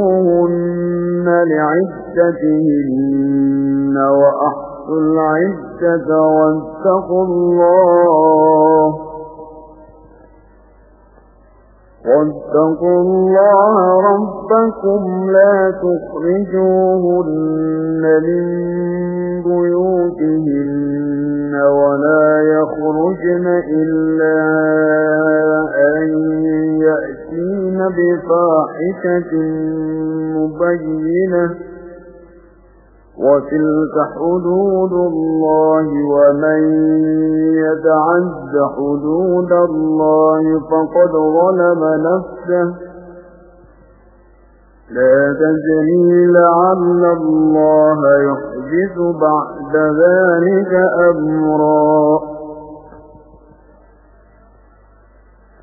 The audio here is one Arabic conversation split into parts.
وطلقوهن لعدتهن وأحصوا العدة واتقوا الله واتقوا الله ربكم لا تخرجوهن من بيوتهن ولا يخرجن إلا بفاحشة مبينة. وتلك حدود الله ومن يتعد حدود الله فقد ظلم نفسه. لا تجري لعل الله يحدث بعد ذلك أمرا.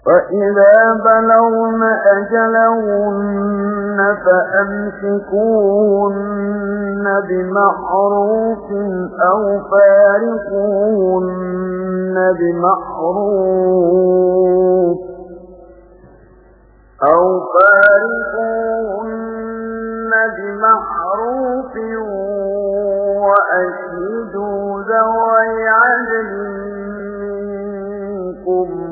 فإذا بلغن أجلهن فأمسكوهن بمعروف أو فارقوهن بمعروف أو فارقوهن بمعروف وأشهدوا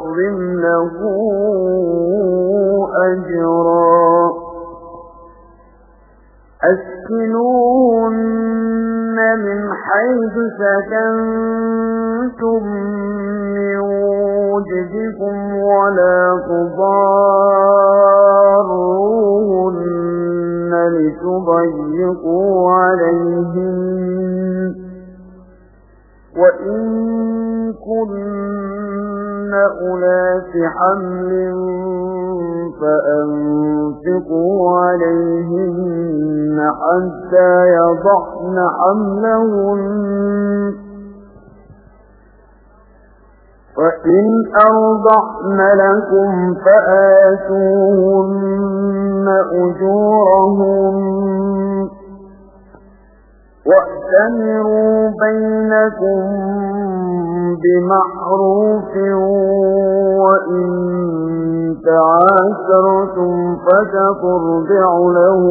ويعظم له أجرا. أسكنوهن من حيث سكنتم من وجدكم ولا تضاروهن لتضيقوا عليهن. وإن كن أولات حمل فأنفقوا عليهن حتى يضعن حملهن فإن أرضعن لكم فآتوهن أجورهم وَأْتَمِرُوا بَيْنَكُمْ بمحروف وَإِن تَعَاسَرْتُمْ فَسَتُرْضِعُ لَهُ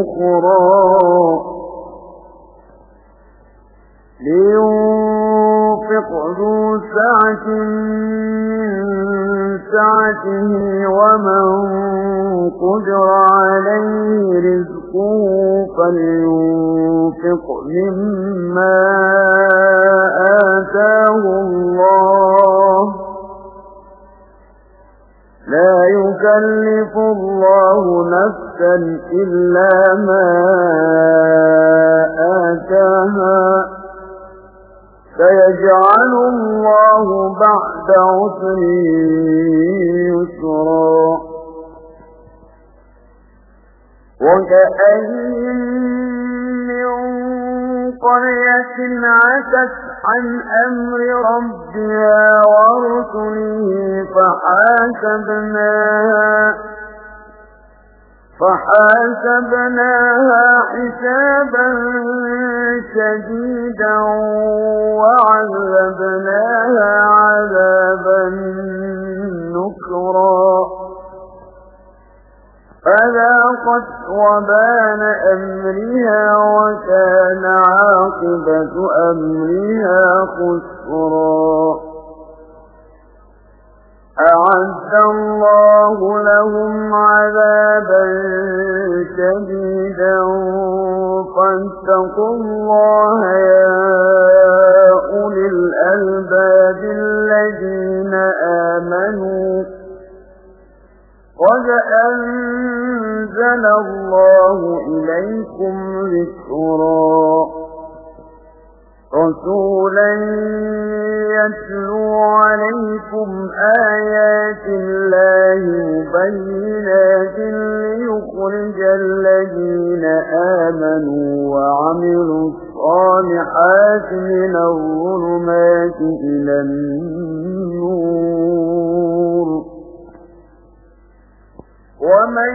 أُخْرَى لِيُنْفِقْ ذُو سَعَةٍ مِنْ سَعَتِهِ وَمَنْ قُدِرَ عَلَيْهِ رِزْقُهُ فلينفق مما آتاه الله. لا يكلف الله نفسا إلا ما آتاها. سيجعل الله بعد عسر يسرا. وكأين من قرية عتت عن أمر ربها ورسله فحاسبناها فحاسبناها حسابا شديدا وعذبناها عذابا نكرا. فذاقت وبان أمرها وكان عاقبة أمرها خسرا. أعد الله لهم عذابا شديدا. فاتقوا الله يا أنزل الله إليكم ذكرا. رسولا يتلو عليكم آيات الله مبينات ليخرج الذين آمنوا وعملوا الصالحات من الظلمات إلى النور. ومن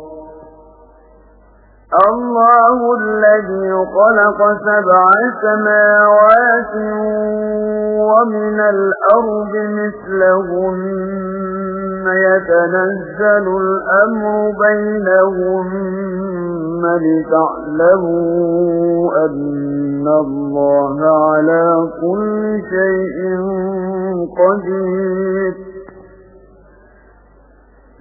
خلق سبع سماوات ومن الأرض مثلهن. يتنزل الأمر بينهم لتعلموا أن الله على كل شيء قدير.